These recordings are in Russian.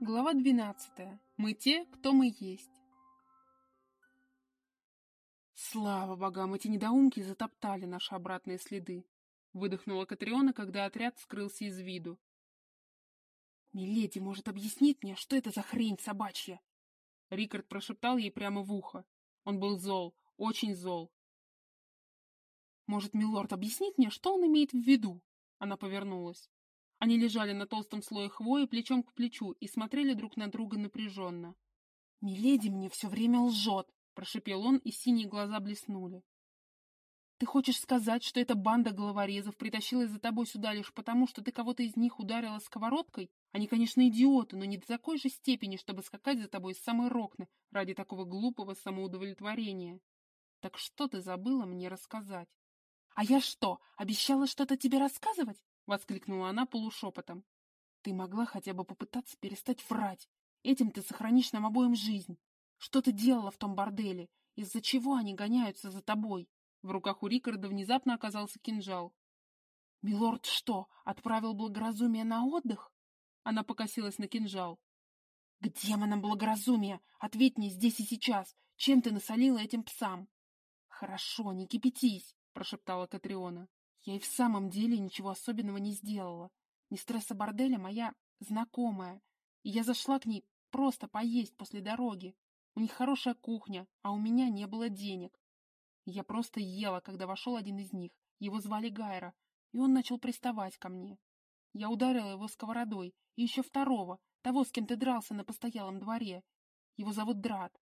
Глава 12. Мы те, кто мы есть. Слава богам, эти недоумки затоптали наши обратные следы. Выдохнула Катриона, когда отряд скрылся из виду. «Миледи может объяснить мне, что это за хрень собачья?» Рикард прошептал ей прямо в ухо. Он был зол, очень зол. «Может, милорд объяснит мне, что он имеет в виду?» Она повернулась. Они лежали на толстом слое хвои плечом к плечу и смотрели друг на друга напряженно. «Миледи мне все время лжет!» — прошепел он, и синие глаза блеснули. «Ты хочешь сказать, что эта банда головорезов притащилась за тобой сюда лишь потому, что ты кого-то из них ударила сковородкой? Они, конечно, идиоты, но не до такой же степени, чтобы скакать за тобой с самой рокны ради такого глупого самоудовлетворения. Так что ты забыла мне рассказать?» «А я что, обещала что-то тебе рассказывать?» — воскликнула она полушепотом. «Ты могла хотя бы попытаться перестать врать. Этим ты сохранишь нам обоим жизнь. Что ты делала в том борделе? Из-за чего они гоняются за тобой?» В руках у Рикарда внезапно оказался кинжал. «Милорд что, отправил благоразумие на отдых?» Она покосилась на кинжал. «К демонам благоразумия! Ответь мне здесь и сейчас! Чем ты насолила этим псам?» «Хорошо, не кипятись!» — прошептала Катриона. Я и в самом деле ничего особенного не сделала. Мистресса борделя моя знакомая, и я зашла к ней просто поесть после дороги. У них хорошая кухня, а у меня не было денег. Я просто ела, когда вошел один из них. Его звали Гайра, и он начал приставать ко мне. Я ударила его сковородой, и еще второго, того, с кем ты дрался на постоялом дворе. Его зовут Драт.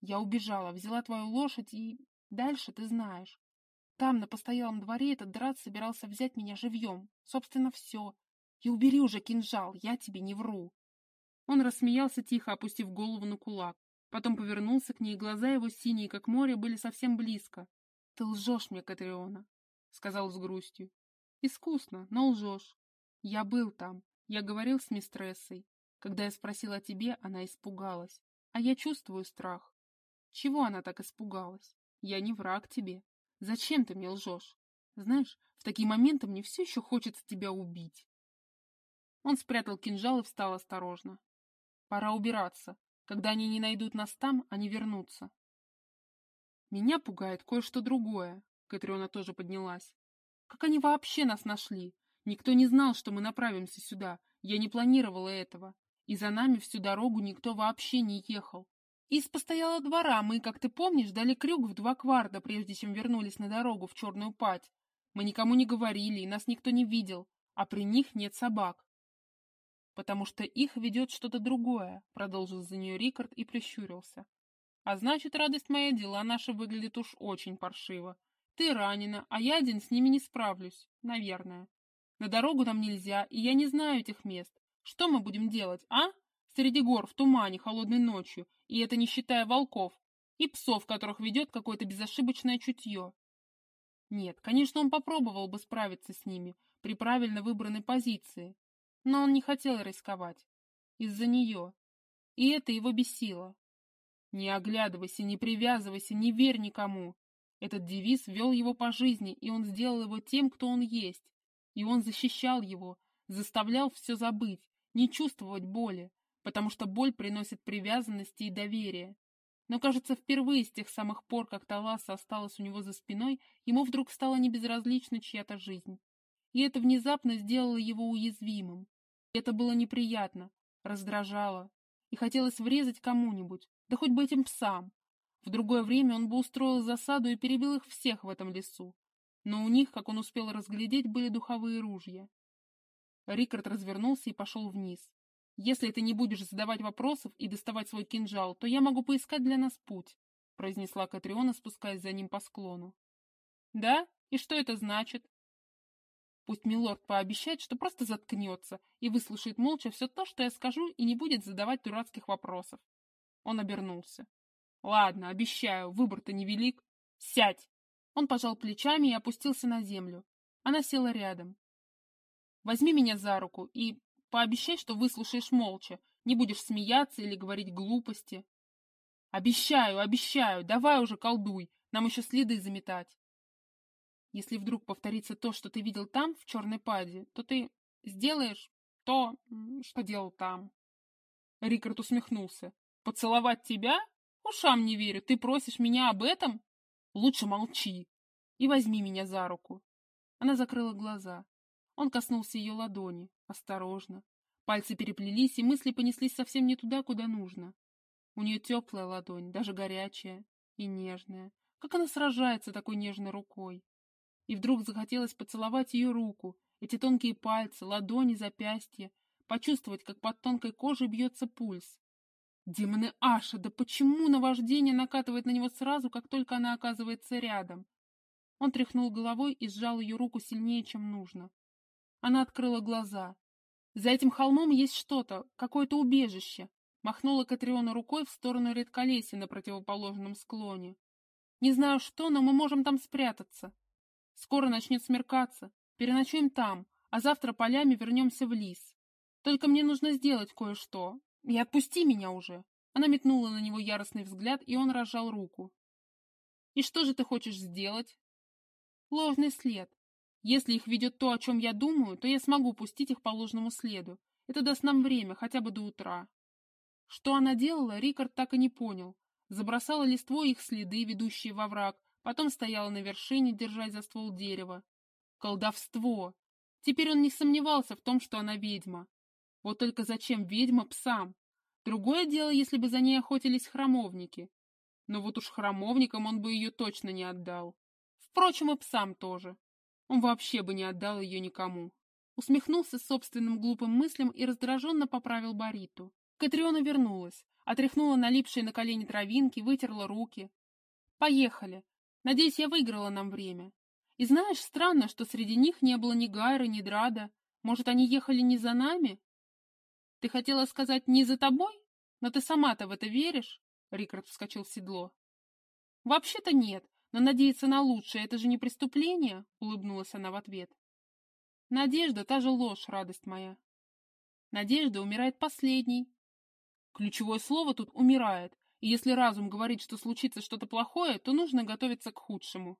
Я убежала, взяла твою лошадь, и дальше ты знаешь. Там, на постоялом дворе, этот драт собирался взять меня живьем. Собственно, все. И убери уже кинжал, я тебе не вру. Он рассмеялся тихо, опустив голову на кулак. Потом повернулся к ней, глаза его синие, как море, были совсем близко. — Ты лжешь мне, Катриона, — сказал с грустью. — Искусно, но лжешь. Я был там, я говорил с мистрессой. Когда я спросил о тебе, она испугалась. А я чувствую страх. Чего она так испугалась? Я не враг тебе. Зачем ты мне лжешь? Знаешь, в такие моменты мне все еще хочется тебя убить. Он спрятал кинжал и встал осторожно. Пора убираться. Когда они не найдут нас там, они вернутся. Меня пугает кое-что другое. Катриона тоже поднялась. Как они вообще нас нашли? Никто не знал, что мы направимся сюда. Я не планировала этого. И за нами всю дорогу никто вообще не ехал. Из постоялого двора мы, как ты помнишь, дали крюк в два кварта, прежде чем вернулись на дорогу в Черную Пать. Мы никому не говорили, и нас никто не видел, а при них нет собак. Потому что их ведет что-то другое, продолжил за нее Рикард и прищурился. А значит, радость моя, дела наши выглядят уж очень паршиво. Ты ранена, а я один с ними не справлюсь, наверное. На дорогу нам нельзя, и я не знаю этих мест. Что мы будем делать, а? Среди гор, в тумане, холодной ночью, и это не считая волков, и псов, которых ведет какое-то безошибочное чутье. Нет, конечно, он попробовал бы справиться с ними при правильно выбранной позиции, но он не хотел рисковать. Из-за нее. И это его бесило. Не оглядывайся, не привязывайся, не верь никому. Этот девиз вел его по жизни, и он сделал его тем, кто он есть. И он защищал его, заставлял все забыть, не чувствовать боли, потому что боль приносит привязанности и доверие. Но, кажется, впервые с тех самых пор, как Таласа осталась у него за спиной, ему вдруг стала небезразлична чья-то жизнь. И это внезапно сделало его уязвимым. Это было неприятно, раздражало, и хотелось врезать кому-нибудь, да хоть бы этим псам. В другое время он бы устроил засаду и перебил их всех в этом лесу. Но у них, как он успел разглядеть, были духовые ружья. Рикард развернулся и пошел вниз. «Если ты не будешь задавать вопросов и доставать свой кинжал, то я могу поискать для нас путь», — произнесла Катриона, спускаясь за ним по склону. «Да? И что это значит?» Пусть милорд пообещает, что просто заткнется и выслушает молча все то, что я скажу, и не будет задавать дурацких вопросов. Он обернулся. «Ладно, обещаю, выбор-то невелик. Сядь!» Он пожал плечами и опустился на землю. Она села рядом. «Возьми меня за руку и Пообещай, что выслушаешь молча, не будешь смеяться или говорить глупости. Обещаю, обещаю, давай уже колдуй, нам еще следы заметать. Если вдруг повторится то, что ты видел там, в черной паде, то ты сделаешь то, что делал там. Рикард усмехнулся. «Поцеловать тебя? Ушам не верю. Ты просишь меня об этом? Лучше молчи и возьми меня за руку». Она закрыла глаза. Он коснулся ее ладони, осторожно. Пальцы переплелись, и мысли понеслись совсем не туда, куда нужно. У нее теплая ладонь, даже горячая и нежная. Как она сражается такой нежной рукой. И вдруг захотелось поцеловать ее руку, эти тонкие пальцы, ладони, запястья, почувствовать, как под тонкой кожей бьется пульс. Демоны Аша, да почему наваждение накатывает на него сразу, как только она оказывается рядом? Он тряхнул головой и сжал ее руку сильнее, чем нужно. Она открыла глаза. За этим холмом есть что-то, какое-то убежище. Махнула Катриона рукой в сторону редколесья на противоположном склоне. Не знаю что, но мы можем там спрятаться. Скоро начнет смеркаться. Переночуем там, а завтра полями вернемся в лис. Только мне нужно сделать кое-что. И отпусти меня уже. Она метнула на него яростный взгляд, и он разжал руку. И что же ты хочешь сделать? Ложный след. Если их ведет то, о чем я думаю, то я смогу пустить их по ложному следу. Это даст нам время, хотя бы до утра. Что она делала, Рикард так и не понял. Забросала листвой их следы, ведущие во враг, потом стояла на вершине, держась за ствол дерева. Колдовство! Теперь он не сомневался в том, что она ведьма. Вот только зачем ведьма псам? Другое дело, если бы за ней охотились храмовники. Но вот уж храмовникам он бы ее точно не отдал. Впрочем, и псам тоже. Он вообще бы не отдал ее никому. Усмехнулся собственным глупым мыслям и раздраженно поправил Бариту. Катриона вернулась, отряхнула налипшие на колени травинки, вытерла руки. «Поехали. Надеюсь, я выиграла нам время. И знаешь, странно, что среди них не было ни Гайра, ни Драда. Может, они ехали не за нами?» «Ты хотела сказать «не за тобой»? Но ты сама-то в это веришь?» Рикард вскочил в седло. «Вообще-то нет, но надеяться на лучшее — это же не преступление?» — улыбнулась она в ответ. «Надежда — та же ложь, радость моя. Надежда умирает последней, Ключевое слово тут «умирает», и если разум говорит, что случится что-то плохое, то нужно готовиться к худшему.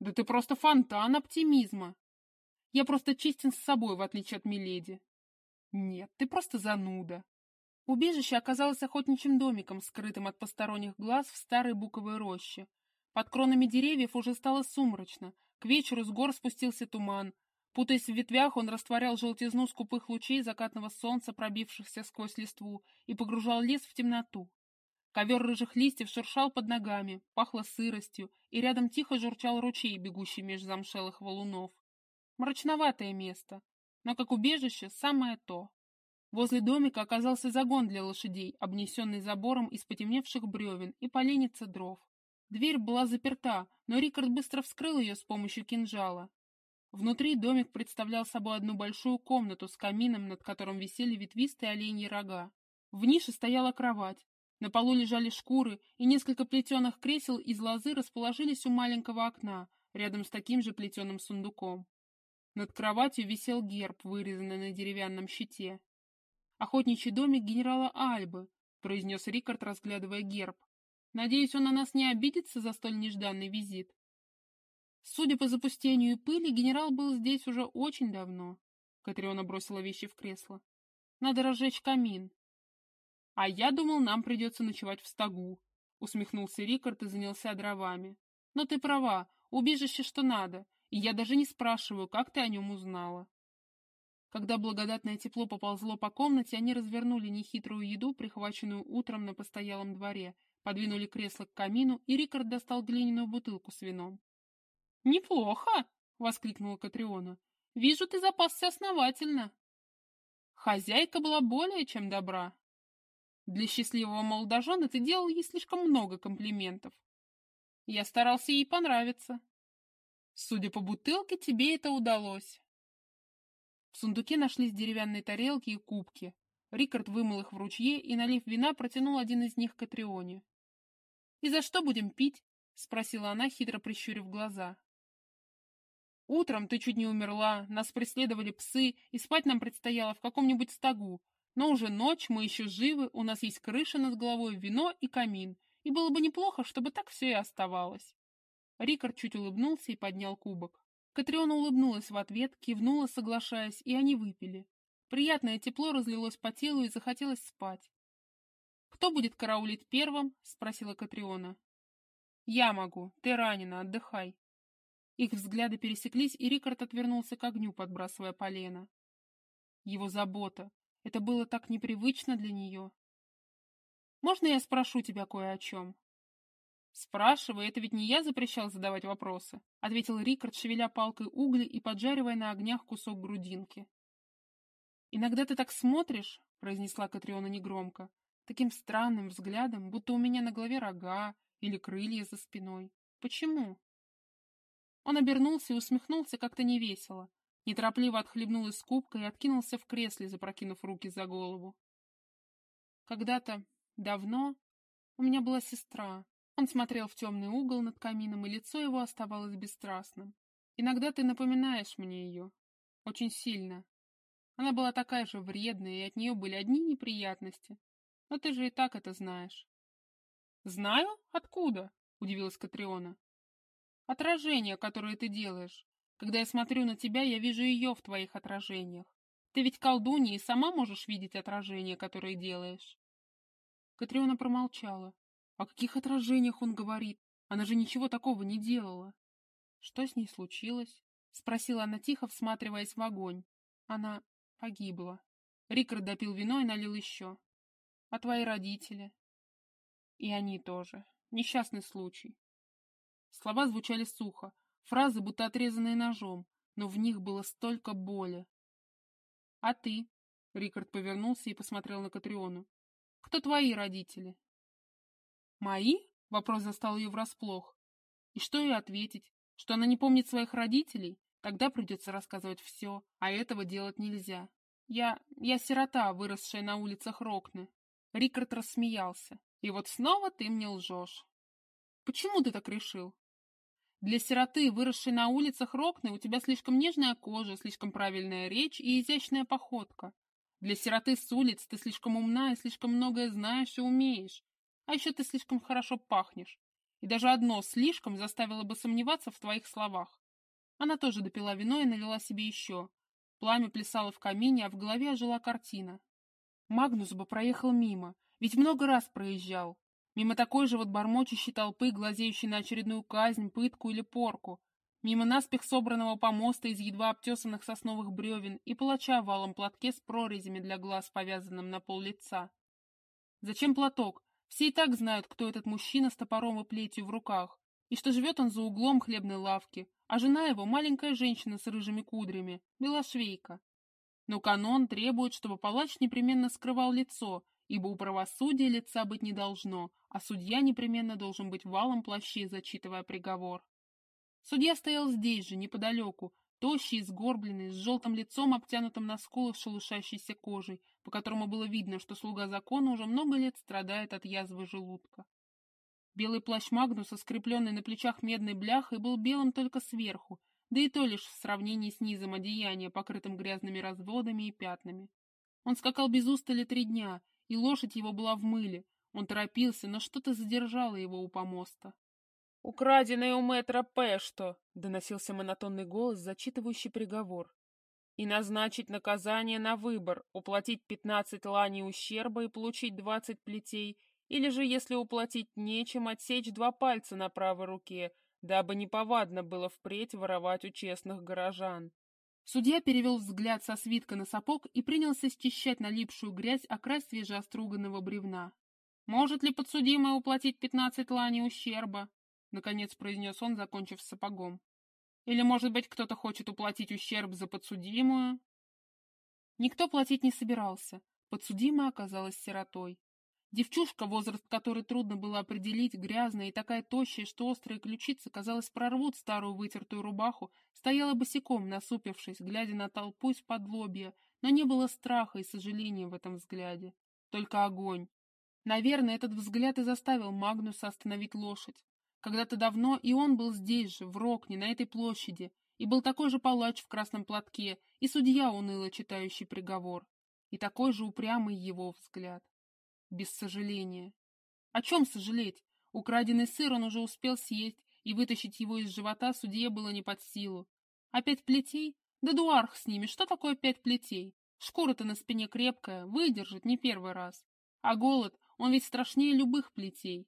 Да ты просто фонтан оптимизма. Я просто честен с собой, в отличие от Миледи. Нет, ты просто зануда. Убежище оказалось охотничьим домиком, скрытым от посторонних глаз в старой буковой роще. Под кронами деревьев уже стало сумрачно, к вечеру с гор спустился туман, Путаясь в ветвях, он растворял желтизну скупых лучей закатного солнца, пробившихся сквозь листву, и погружал лес в темноту. Ковер рыжих листьев шуршал под ногами, пахло сыростью, и рядом тихо журчал ручей, бегущий меж замшелых валунов. Мрачноватое место, но как убежище самое то. Возле домика оказался загон для лошадей, обнесенный забором из потемневших бревен и поленница дров. Дверь была заперта, но Рикард быстро вскрыл ее с помощью кинжала. Внутри домик представлял собой одну большую комнату с камином, над которым висели ветвистые оленьи рога. В нише стояла кровать. На полу лежали шкуры, и несколько плетеных кресел из лозы расположились у маленького окна, рядом с таким же плетеным сундуком. Над кроватью висел герб, вырезанный на деревянном щите. «Охотничий домик генерала Альбы», — произнес Рикард, разглядывая герб. «Надеюсь, он на нас не обидится за столь нежданный визит». Судя по запустению и пыли, генерал был здесь уже очень давно. Катриона бросила вещи в кресло. Надо разжечь камин. А я думал, нам придется ночевать в стогу. Усмехнулся Рикард и занялся дровами. Но ты права, убежище что надо, и я даже не спрашиваю, как ты о нем узнала. Когда благодатное тепло поползло по комнате, они развернули нехитрую еду, прихваченную утром на постоялом дворе, подвинули кресло к камину, и Рикард достал глиняную бутылку с вином. «Неплохо!» — воскликнула Катриона. «Вижу, ты запасся основательно». Хозяйка была более чем добра. Для счастливого молодожена ты делал ей слишком много комплиментов. Я старался ей понравиться. Судя по бутылке, тебе это удалось. В сундуке нашлись деревянные тарелки и кубки. Рикард вымыл их в ручье и, налив вина, протянул один из них Катрионе. «И за что будем пить?» — спросила она, хитро прищурив глаза. Утром ты чуть не умерла, нас преследовали псы, и спать нам предстояло в каком-нибудь стогу. Но уже ночь, мы еще живы, у нас есть крыша над головой, вино и камин. И было бы неплохо, чтобы так все и оставалось. Рикард чуть улыбнулся и поднял кубок. Катриона улыбнулась в ответ, кивнула, соглашаясь, и они выпили. Приятное тепло разлилось по телу и захотелось спать. «Кто будет караулить первым?» — спросила Катриона. «Я могу. Ты ранена. Отдыхай». Их взгляды пересеклись, и Рикард отвернулся к огню, подбрасывая полено. Его забота. Это было так непривычно для нее. «Можно я спрошу тебя кое о чем?» «Спрашивай, это ведь не я запрещал задавать вопросы», — ответил Рикард, шевеля палкой угли и поджаривая на огнях кусок грудинки. «Иногда ты так смотришь», — произнесла Катриона негромко, таким странным взглядом, будто у меня на голове рога или крылья за спиной. Почему? Он обернулся и усмехнулся как-то невесело, неторопливо отхлебнул из кубка и откинулся в кресле, запрокинув руки за голову. Когда-то, давно, у меня была сестра. Он смотрел в темный угол над камином, и лицо его оставалось бесстрастным. Иногда ты напоминаешь мне ее. Очень сильно. Она была такая же вредная, и от нее были одни неприятности. Но ты же и так это знаешь. «Знаю? Откуда?» — удивилась Катриона. «Отражение, которое ты делаешь. Когда я смотрю на тебя, я вижу ее в твоих отражениях. Ты ведь колдунья и сама можешь видеть отражения, которые делаешь». Катриона промолчала. О каких отражениях он говорит? Она же ничего такого не делала. Что с ней случилось? Спросила она тихо, всматриваясь в огонь. Она Погибла. Рикард допил вино и налил еще. А твои родители? И они тоже. Несчастный случай. Слова звучали сухо, фразы будто отрезанные ножом, но в них было столько боли. А ты? Рикард повернулся и посмотрел на Катриону. Кто твои родители? Мои? Вопрос застал ее врасплох. И что ей ответить? Что она не помнит своих родителей? Тогда придется рассказывать все, а этого делать нельзя. Я... я сирота, выросшая на улицах Рокны. Рикард рассмеялся. И вот снова ты мне лжешь. Почему ты так решил? Для сироты, выросшей на улицах Рокны, у тебя слишком нежная кожа, слишком правильная речь и изящная походка. Для сироты с улиц ты слишком умна и слишком многое знаешь и умеешь. А еще ты слишком хорошо пахнешь. И даже одно «слишком» заставило бы сомневаться в твоих словах. Она тоже допила вино и налила себе еще. Пламя плясало в камине, а в голове ожила картина. Магнус бы проехал мимо, ведь много раз проезжал. Мимо такой же вот бормочущей толпы, глазеющей на очередную казнь, пытку или порку. Мимо наспех собранного помоста из едва обтесанных сосновых бревен и палача в валом платке с прорезями для глаз, повязанным на пол лица. Зачем платок? Все и так знают, кто этот мужчина с топором и плетью в руках, и что живет он за углом хлебной лавки, а жена его маленькая женщина с рыжими кудрями, белошвейка. Но канон требует, чтобы палач непременно скрывал лицо, ибо у правосудия лица быть не должно, а судья непременно должен быть валом плаще, зачитывая приговор. Судья стоял здесь же, неподалеку, тощий, сгорбленный, с желтым лицом, обтянутым на скулах шелушащейся кожей, по которому было видно, что слуга закона уже много лет страдает от язвы желудка. Белый плащ Магнуса, скрепленный на плечах медной бляхой, был белым только сверху, да и то лишь в сравнении с низом одеяния, покрытым грязными разводами и пятнами. Он скакал без устали три дня, и лошадь его была в мыле. Он торопился, но что-то задержало его у помоста. «Украденное у мэтра Пэшто!» — доносился монотонный голос, зачитывающий приговор. «И назначить наказание на выбор, уплатить пятнадцать ланей ущерба и получить двадцать плетей, или же, если уплатить нечем, отсечь два пальца на правой руке, дабы неповадно было впредь воровать у честных горожан. Судья перевел взгляд со свитка на сапог и принялся счищать налипшую грязь о край бревна. «Может ли подсудимый уплатить пятнадцать лани ущерба?» — наконец произнес он, закончив сапогом. «Или, может быть, кто-то хочет уплатить ущерб за подсудимую?» Никто платить не собирался. Подсудимая оказалась сиротой. Девчушка, возраст которой трудно было определить, грязная и такая тощая, что острые ключицы, казалось, прорвут старую вытертую рубаху, стояла босиком, насупившись, глядя на толпу из-под лобья, но не было страха и сожаления в этом взгляде. Только огонь. Наверное, этот взгляд и заставил Магнуса остановить лошадь. Когда-то давно и он был здесь же, в Рокне, на этой площади, и был такой же палач в красном платке, и судья, уныло читающий приговор, и такой же упрямый его взгляд без сожаления. О чем сожалеть? Украденный сыр он уже успел съесть, и вытащить его из живота судье было не под силу. А пять плетей? Да дуарх с ними, что такое пять плетей? Шкура-то на спине крепкая, выдержит не первый раз. А голод, он ведь страшнее любых плетей.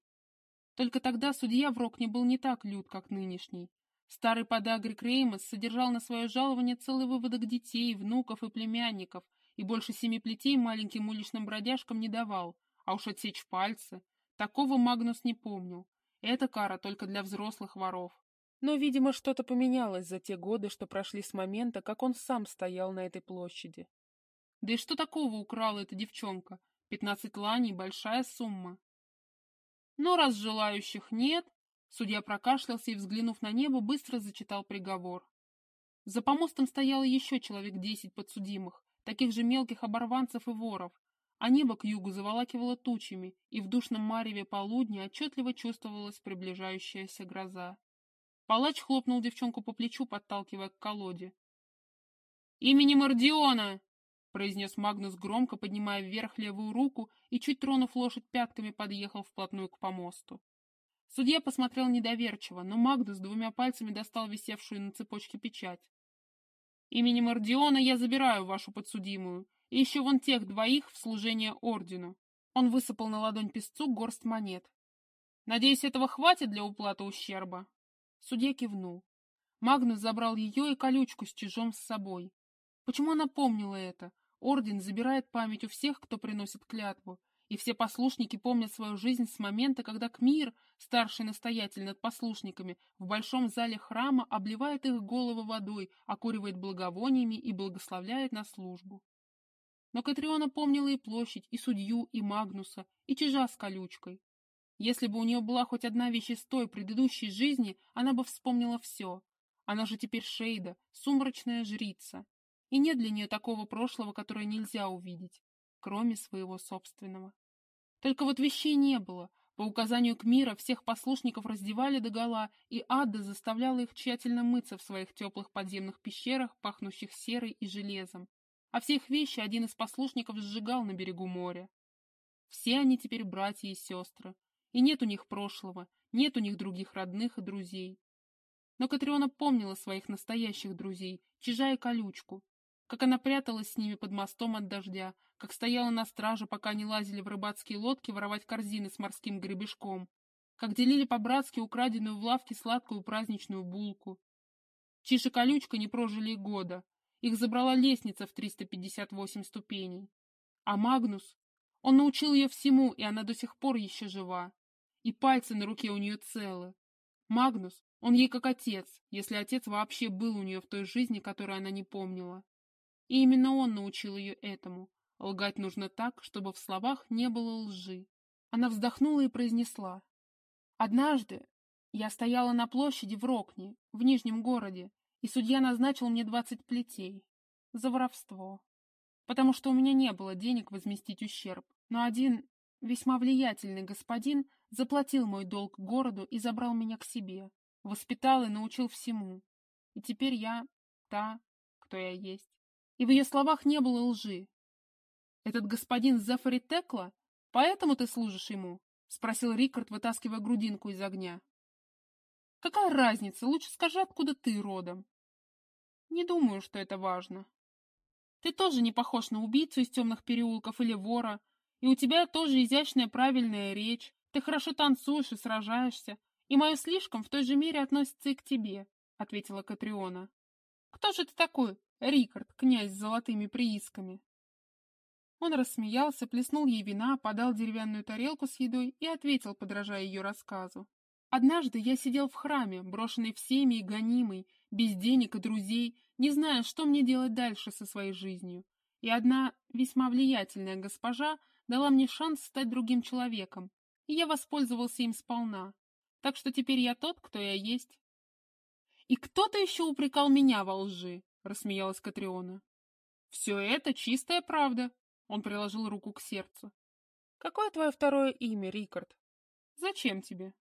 Только тогда судья в Рокне был не так лют, как нынешний. Старый подагрик Реймос содержал на свое жалование целый выводок детей, внуков и племянников, и больше семи плетей маленьким уличным бродяжкам не давал, а уж отсечь пальцы. Такого Магнус не помнил. Это кара только для взрослых воров. Но, видимо, что-то поменялось за те годы, что прошли с момента, как он сам стоял на этой площади. Да и что такого украла эта девчонка? Пятнадцать ланей — большая сумма. Но раз желающих нет, судья прокашлялся и, взглянув на небо, быстро зачитал приговор. За помостом стояло еще человек десять подсудимых, таких же мелких оборванцев и воров, а небо к югу заволакивало тучами, и в душном мареве полудня отчетливо чувствовалась приближающаяся гроза. Палач хлопнул девчонку по плечу, подталкивая к колоде. «Именем Ордиона!» — произнес Магнус громко, поднимая вверх левую руку и, чуть тронув лошадь пятками, подъехал вплотную к помосту. Судья посмотрел недоверчиво, но Магнус двумя пальцами достал висевшую на цепочке печать. «Именем Ордиона я забираю вашу подсудимую, и еще вон тех двоих в служение ордену». Он высыпал на ладонь песцу горсть монет. «Надеюсь, этого хватит для уплаты ущерба?» Судья кивнул. Магнус забрал ее и колючку с чужом с собой. Почему она помнила это? Орден забирает память у всех, кто приносит клятву, и все послушники помнят свою жизнь с момента, когда Кмир, старший настоятель над послушниками, в большом зале храма обливает их головы водой, окуривает благовониями и благословляет на службу. Но Катриона помнила и площадь, и судью, и Магнуса, и чижа с колючкой. Если бы у нее была хоть одна вещь из той предыдущей жизни, она бы вспомнила все. Она же теперь Шейда, сумрачная жрица, и нет для нее такого прошлого, которое нельзя увидеть, кроме своего собственного. Только вот вещей не было. По указанию Кмира всех послушников раздевали догола, и Ада заставляла их тщательно мыться в своих теплых подземных пещерах, пахнущих серой и железом. А все их вещи один из послушников сжигал на берегу моря. Все они теперь братья и сестры, и нет у них прошлого, нет у них других родных и друзей. Но Катриона помнила своих настоящих друзей, Чижа и Колючку, как она пряталась с ними под мостом от дождя, как стояла на страже, пока они лазили в рыбацкие лодки воровать корзины с морским гребешком, как делили по-братски украденную в лавке сладкую праздничную булку. Чиж и Колючка не прожили и года. Их забрала лестница в 358 ступеней. А Магнус? Он научил ее всему, и она до сих пор еще жива. И пальцы на руке у нее целы. Магнус, он ей как отец, если отец вообще был у нее в той жизни, которую она не помнила. И именно он научил ее этому. Лгать нужно так, чтобы в словах не было лжи. Она вздохнула и произнесла. «Однажды я стояла на площади в Рокне, в Нижнем городе, и судья назначил мне двадцать плетей. За воровство. Потому что у меня не было денег возместить ущерб. Но один весьма влиятельный господин заплатил мой долг городу и забрал меня к себе. Воспитал и научил всему. И теперь я та, кто я есть и в ее словах не было лжи. «Этот господин Зефари Текла? Поэтому ты служишь ему?» — спросил Рикард, вытаскивая грудинку из огня. «Какая разница? Лучше скажи, откуда ты родом». «Не думаю, что это важно. Ты тоже не похож на убийцу из темных переулков или вора, и у тебя тоже изящная правильная речь, ты хорошо танцуешь и сражаешься, и мое слишком в той же мере относится и к тебе», — ответила Катриона. «Кто же ты такой, Рикард, князь с золотыми приисками. Он рассмеялся, плеснул ей вина, подал деревянную тарелку с едой и ответил, подражая ее рассказу. «Однажды я сидел в храме, брошенный всеми и гонимый, без денег и друзей, не зная, что мне делать дальше со своей жизнью. И одна весьма влиятельная госпожа дала мне шанс стать другим человеком, и я воспользовался им сполна. Так что теперь я тот, кто я есть». «И кто-то еще упрекал меня во лжи», — рассмеялась Катриона. «Все это чистая правда», — он приложил руку к сердцу. «Какое твое второе имя, Рикард? Зачем тебе?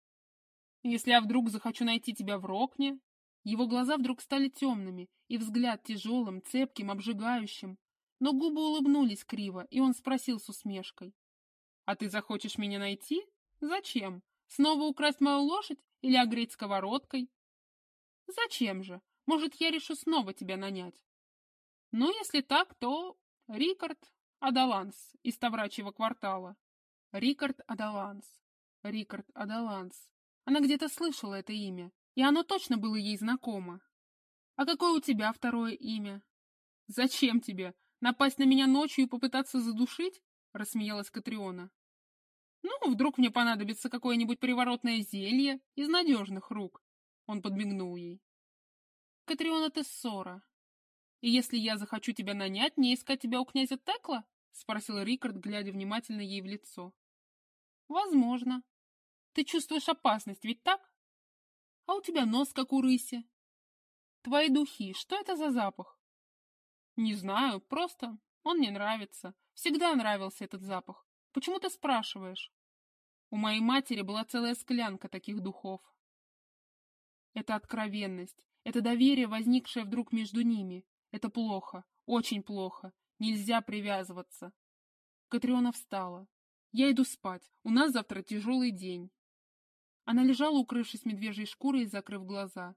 Если я вдруг захочу найти тебя в Рокне...» Его глаза вдруг стали темными, и взгляд тяжелым, цепким, обжигающим. Но губы улыбнулись криво, и он спросил с усмешкой. «А ты захочешь меня найти? Зачем? Снова украсть мою лошадь или огреть сковородкой?» «Зачем же? Может, я решу снова тебя нанять? Ну, если так, то Рикард Адаланс из Таврачьего квартала. Рикард Адаланс. Рикард Адаланс. Она где-то слышала это имя, и оно точно было ей знакомо. А какое у тебя второе имя? Зачем тебе? Напасть на меня ночью и попытаться задушить? Рассмеялась Катриона. Ну, вдруг мне понадобится какое-нибудь приворотное зелье из надежных рук. Он подмигнул ей. Катриона Тессора. И если я захочу тебя нанять, не искать тебя у князя Текла? Спросил Рикард, глядя внимательно ей в лицо. Возможно. Ты чувствуешь опасность, ведь так? А у тебя нос, как у рыси. Твои духи, что это за запах? Не знаю, просто он мне нравится. Всегда нравился этот запах. Почему ты спрашиваешь? У моей матери была целая склянка таких духов. Это откровенность, это доверие, возникшее вдруг между ними. Это плохо, очень плохо. Нельзя привязываться. Катриона встала. Я иду спать. У нас завтра тяжелый день. Она лежала, укрывшись медвежьей шкурой и закрыв глаза.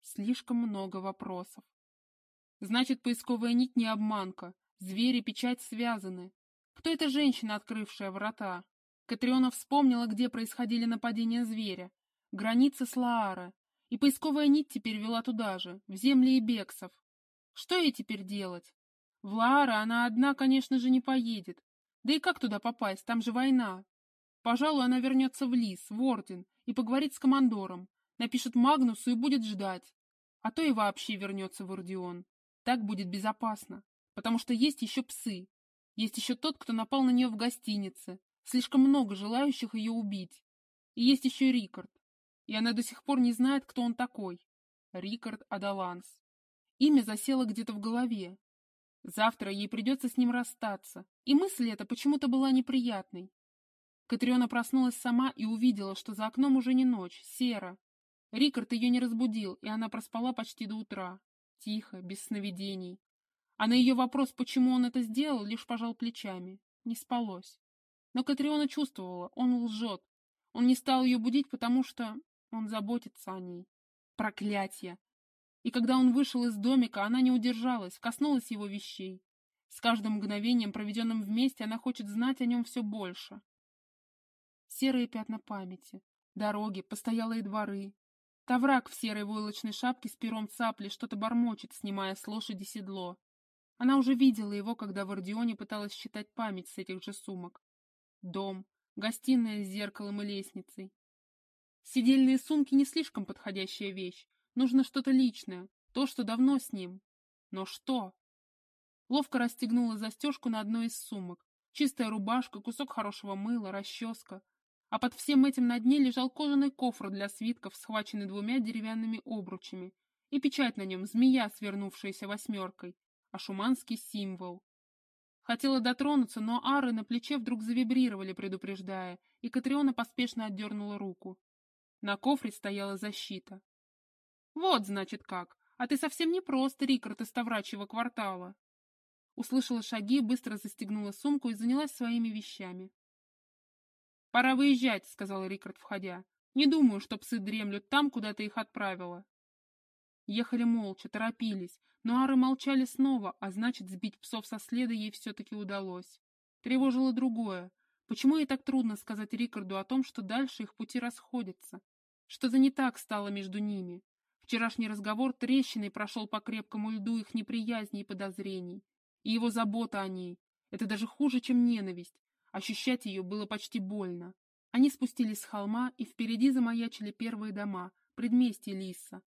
Слишком много вопросов. Значит, поисковая нить не обманка. Звери печать связаны. Кто эта женщина, открывшая врата? Катриона вспомнила, где происходили нападения зверя. Граница с Лаара. И поисковая нить теперь вела туда же, в земли и бексов. Что ей теперь делать? В Лаара она одна, конечно же, не поедет. Да и как туда попасть? Там же война. Пожалуй, она вернется в Лис, в Орден, и поговорит с командором. Напишет Магнусу и будет ждать. А то и вообще вернется в Ордион. Так будет безопасно. Потому что есть еще псы. Есть еще тот, кто напал на нее в гостинице. Слишком много желающих ее убить. И есть еще Рикард. И она до сих пор не знает, кто он такой. Рикард Адаланс. Имя засело где-то в голове. Завтра ей придется с ним расстаться. И мысль эта почему-то была неприятной. Катриона проснулась сама и увидела, что за окном уже не ночь, серо. Рикард ее не разбудил, и она проспала почти до утра. Тихо, без сновидений. А на ее вопрос, почему он это сделал, лишь пожал плечами. Не спалось. Но Катриона чувствовала, он лжет. Он не стал ее будить, потому что он заботится о ней. Проклятье! И когда он вышел из домика, она не удержалась, коснулась его вещей. С каждым мгновением, проведенным вместе, она хочет знать о нем все больше. Серые пятна памяти, дороги, постоялые дворы. Таврак в серой войлочной шапке с пером цапли что-то бормочет, снимая с лошади седло. Она уже видела его, когда в Ордионе пыталась считать память с этих же сумок. Дом, гостиная с зеркалом и лестницей. Сидельные сумки не слишком подходящая вещь. Нужно что-то личное, то, что давно с ним. Но что? Ловко расстегнула застежку на одной из сумок. Чистая рубашка, кусок хорошего мыла, расческа. А под всем этим на дне лежал кожаный кофр для свитков, схваченный двумя деревянными обручами, и печать на нем змея, свернувшаяся восьмеркой, а шуманский символ. Хотела дотронуться, но ары на плече вдруг завибрировали, предупреждая, и Катриона поспешно отдернула руку. На кофре стояла защита. «Вот, значит, как. А ты совсем не просто Рикард из Таврачьего квартала». Услышала шаги, быстро застегнула сумку и занялась своими вещами. «Пора выезжать», — сказал Рикард, входя. «Не думаю, что псы дремлют там, куда ты их отправила». Ехали молча, торопились, но ары молчали снова, а значит, сбить псов со следа ей все-таки удалось. Тревожило другое. Почему ей так трудно сказать Рикарду о том, что дальше их пути расходятся? Что-то не так стало между ними. Вчерашний разговор трещиной прошел по крепкому льду их неприязни и подозрений. И его забота о ней. Это даже хуже, чем ненависть. Ощущать ее было почти больно. Они спустились с холма, и впереди замаячили первые дома, предместье Лиса.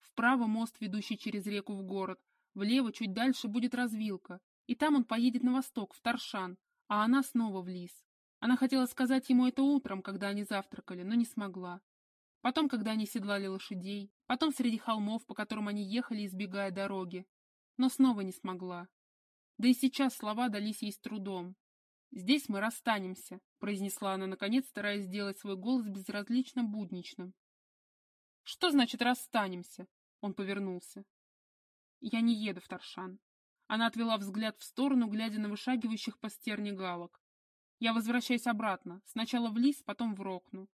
Вправо мост, ведущий через реку в город, влево чуть дальше будет развилка, и там он поедет на восток, в Таршан, а она снова в Лис. Она хотела сказать ему это утром, когда они завтракали, но не смогла. Потом, когда они седлали лошадей, потом среди холмов, по которым они ехали, избегая дороги. Но снова не смогла. Да и сейчас слова дались ей с трудом. «Здесь мы расстанемся», — произнесла она, наконец, стараясь сделать свой голос безразлично будничным. «Что значит расстанемся?» Он повернулся. «Я не еду в Таршан». Она отвела взгляд в сторону, глядя на вышагивающих по стерне галок. «Я возвращаюсь обратно, сначала в лис, потом в Рокну».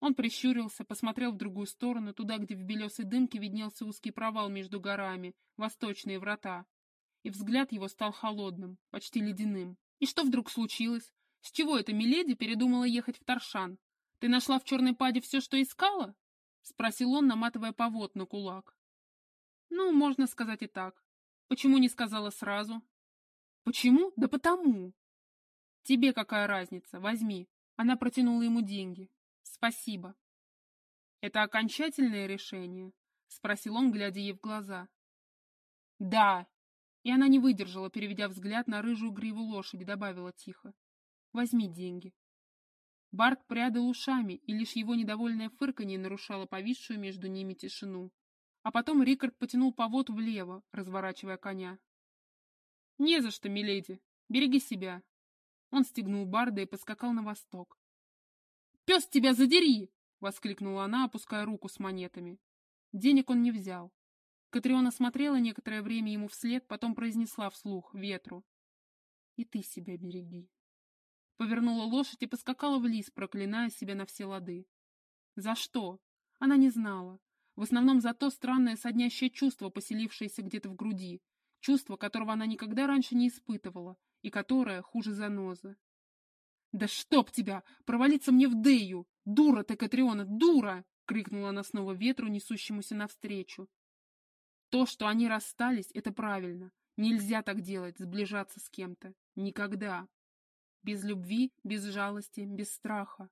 Он прищурился, посмотрел в другую сторону, туда, где в белесой дымке виднелся узкий провал между горами, восточные врата. и взгляд его стал холодным, почти ледяным. И что вдруг случилось? С чего эта Миледи передумала ехать в Таршан? Ты нашла в черной паде все, что искала? Спросил он, наматывая повод на кулак. Ну, можно сказать и так. Почему не сказала сразу? Почему? Да потому. Тебе какая разница? Возьми. Она протянула ему деньги. Спасибо. Это окончательное решение? Спросил он, глядя ей в глаза. Да. И она не выдержала, переведя взгляд на рыжую гриву лошади, добавила тихо. Возьми деньги. Барт прядал ушами, и лишь его недовольное фырканье нарушало повисшую между ними тишину. А потом Рикард потянул повод влево, разворачивая коня. «Не за что, миледи. Береги себя». Он стегнул Барда и поскакал на восток. «Пес тебя задери!» — воскликнула она, опуская руку с монетами. Денег он не взял. Катриона смотрела некоторое время ему вслед, потом произнесла вслух, ветру. «И ты себя береги». Повернула лошадь и поскакала в лис, проклиная себя на все лады. За что? Она не знала. В основном за то странное соднящее чувство, поселившееся где-то в груди, чувство, которого она никогда раньше не испытывала, и которое хуже занозы. «Да чтоб тебя! Провалиться мне в Дею! Дура ты, Катриона, дура!» — крикнула она снова ветру, несущемуся навстречу. То, что они расстались, это правильно. Нельзя так делать, сближаться с кем-то. Никогда. Без любви, без жалости, без страха.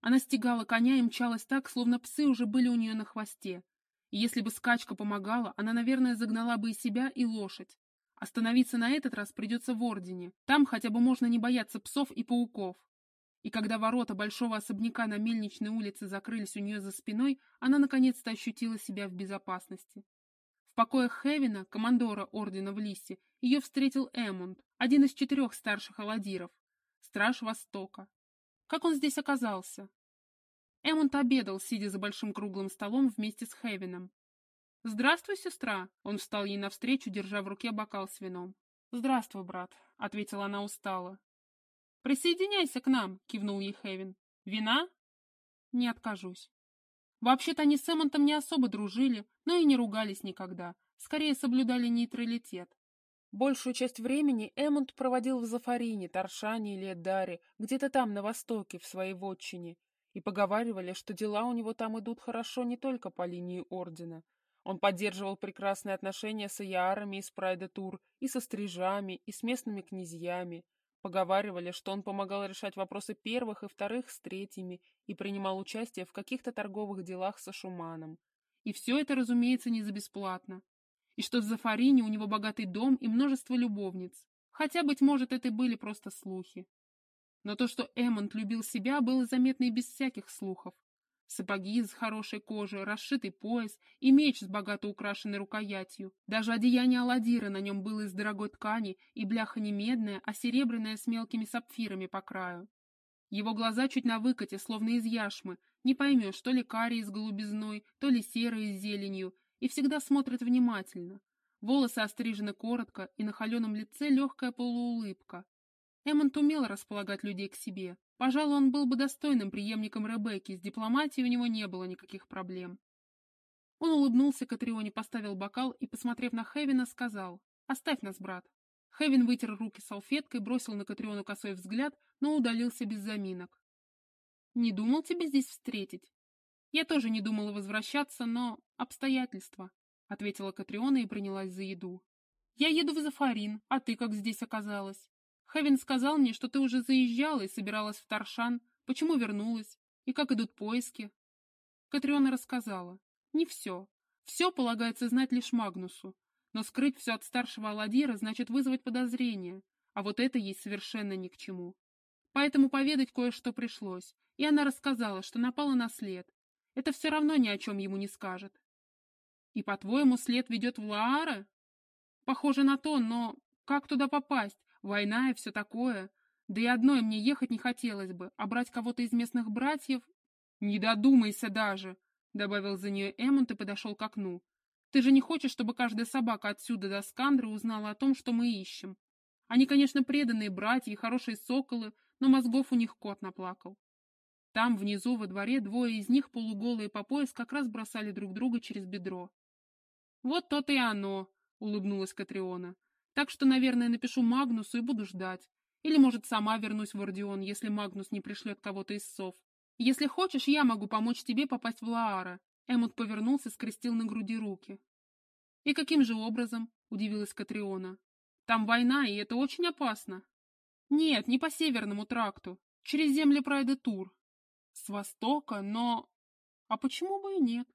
Она стегала коня и мчалась так, словно псы уже были у нее на хвосте. И если бы скачка помогала, она, наверное, загнала бы и себя, и лошадь. Остановиться на этот раз придется в Ордене. Там хотя бы можно не бояться псов и пауков. И когда ворота большого особняка на Мельничной улице закрылись у нее за спиной, она наконец-то ощутила себя в безопасности. Покоях Хевина, командора Ордена в Лиссе, ее встретил Эммонд, один из четырех старших аладиров, страж Востока. Как он здесь оказался? Эммонд обедал, сидя за большим круглым столом вместе с Хевином. «Здравствуй, сестра!» Он встал ей навстречу, держа в руке бокал с вином. «Здравствуй, брат», — ответила она устало. «Присоединяйся к нам», — кивнул ей Хевин. «Вина?» «Не откажусь». Вообще-то они с Эммонтом не особо дружили, но и не ругались никогда, скорее соблюдали нейтралитет. Большую часть времени Эммонд проводил в Зафарине, Таршане или Эдаре, где-то там, на востоке, в своей вотчине, и поговаривали, что дела у него там идут хорошо не только по линии Ордена. Он поддерживал прекрасные отношения с Иярами из Прайда Тур, и со стрижами, и с местными князьями. Поговаривали, что он помогал решать вопросы первых и вторых с третьими и принимал участие в каких-то торговых делах со Шуманом. И все это, разумеется, не за бесплатно и что в Зафарине у него богатый дом и множество любовниц, хотя, быть может, это были просто слухи. Но то, что Эммонд любил себя, было заметно и без всяких слухов. Сапоги из хорошей кожи, расшитый пояс и меч с богато украшенной рукоятью. Даже одеяние Аладдира на нем было из дорогой ткани, и бляха не медная, а серебряная с мелкими сапфирами по краю. Его глаза чуть на выкате, словно из яшмы, не поймешь, то ли карий с голубизной, то ли серый с зеленью, и всегда смотрит внимательно. Волосы острижены коротко, и на холеном лице легкая полуулыбка. Эммонд умел располагать людей к себе. Пожалуй, он был бы достойным преемником Ребекки, с дипломатией у него не было никаких проблем. Он улыбнулся Катрионе, поставил бокал и, посмотрев на Хевина, сказал «Оставь нас, брат». Хевин вытер руки салфеткой, бросил на Катриону косой взгляд, но удалился без заминок. «Не думал тебя здесь встретить?» «Я тоже не думала возвращаться, но обстоятельства», — ответила Катриона и принялась за еду. «Я еду в Зафарин, а ты как здесь оказалась? Хевин сказал мне, что ты уже заезжала и собиралась в Таршан. Почему вернулась? И как идут поиски?» Катриона рассказала. «Не все. Все полагается знать лишь Магнусу. Но скрыть все от старшего Аладира значит вызвать подозрения, а вот это ей совершенно ни к чему. Поэтому поведать кое-что пришлось, и она рассказала, что напала на след, это все равно ни о чем ему не скажет. И, по-твоему, след ведет в Лаара? Похоже на то, но как туда попасть? Война и все такое. Да и одной мне ехать не хотелось бы, а брать кого-то из местных братьев... Не додумайся даже, — добавил за нее Эммонд и подошел к окну. Ты же не хочешь, чтобы каждая собака отсюда до Скандры узнала о том, что мы ищем? Они, конечно, преданные братья и хорошие соколы, но мозгов у них кот наплакал. Там, внизу, во дворе, двое из них, полуголые по пояс, как раз бросали друг друга через бедро. «Вот то-то и оно», — улыбнулась Катриона. Так что, наверное, напишу Магнусу и буду ждать. Или, может, сама вернусь в Ордион, если Магнус не пришлет кого-то из сов. Если хочешь, я могу помочь тебе попасть в Лаара. Эммут повернулся, скрестил на груди руки. «И каким же образом?» — удивилась Катриона. «Там война, и это очень опасно». «Нет, не по Северному тракту. Через земли Прайда Тур. С востока, но... А почему бы и нет?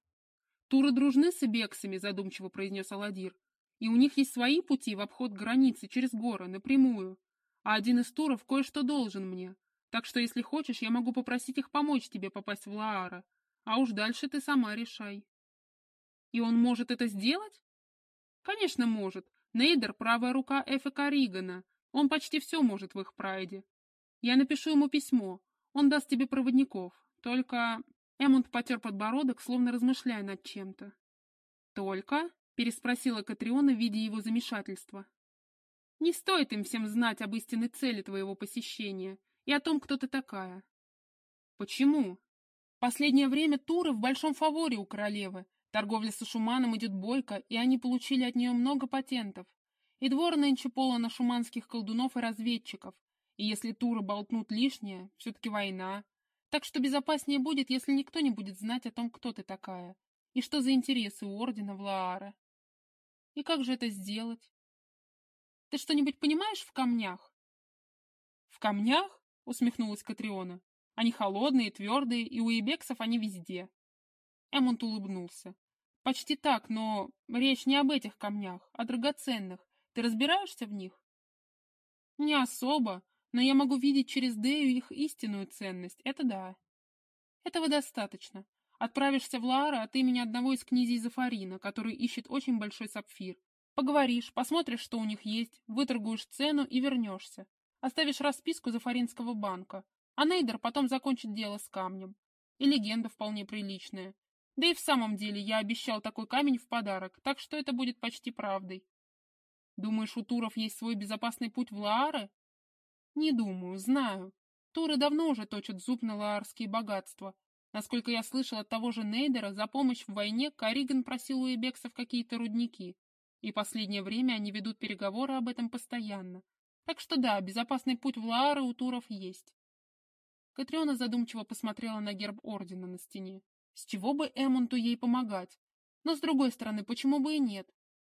Туры дружны с эбексами, задумчиво произнес Аладир. И у них есть свои пути в обход границы через горы, напрямую. А один из туров кое-что должен мне. Так что, если хочешь, я могу попросить их помочь тебе попасть в Лаара. А уж дальше ты сама решай. И он может это сделать? Конечно, может. Нейдер — правая рука Эфека Ригана. Он почти все может в их прайде. Я напишу ему письмо. Он даст тебе проводников. Только...» Эммонд потер подбородок, словно размышляя над чем-то. «Только?» — переспросила Катриона, видя его замешательство. «Не стоит им всем знать об истинной цели твоего посещения и о том, кто ты такая». «Почему?» «Последнее время туры в большом фаворе у королевы. Торговля с Шуманом идет бойко, и они получили от нее много патентов. И двор нынче полон шуманских колдунов и разведчиков, и если туры болтнут лишнее, все-таки война. Так что безопаснее будет, если никто не будет знать о том, кто ты такая, и что за интересы у Ордена Влаара. И как же это сделать? Ты что-нибудь понимаешь в камнях? В камнях? Усмехнулась Катриона. Они холодные, твердые, и у ибексов они везде. Эммонд улыбнулся. Почти так, но речь не об этих камнях, а драгоценных. Ты разбираешься в них? Не особо, но я могу видеть через Дею их истинную ценность, это да. Этого достаточно. Отправишься в Лаара от имени одного из князей Зафарина, который ищет очень большой сапфир. Поговоришь, посмотришь, что у них есть, выторгуешь цену и вернешься. Оставишь расписку Зафаринского банка, а Нейдер потом закончит дело с камнем. И легенда вполне приличная. Да и в самом деле я обещал такой камень в подарок, так что это будет почти правдой. Думаешь, у Туров есть свой безопасный путь в Лаары? Не думаю, знаю. Туры давно уже точат зуб на лаарские богатства. Насколько я слышал от того же Нейдера, за помощь в войне Кариган просил у эбексов какие-то рудники. И последнее время они ведут переговоры об этом постоянно. Так что да, безопасный путь в Лаары у туров есть. Катриона задумчиво посмотрела на герб Ордена на стене. С чего бы Эмонту ей помогать? Но с другой стороны, почему бы и нет?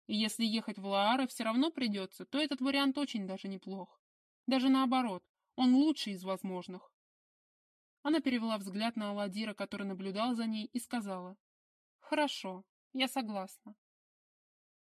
И если ехать в Лаары все равно придется, то этот вариант очень даже неплох. Даже наоборот, он лучший из возможных. Она перевела взгляд на Аладдира, который наблюдал за ней, и сказала, «Хорошо, я согласна.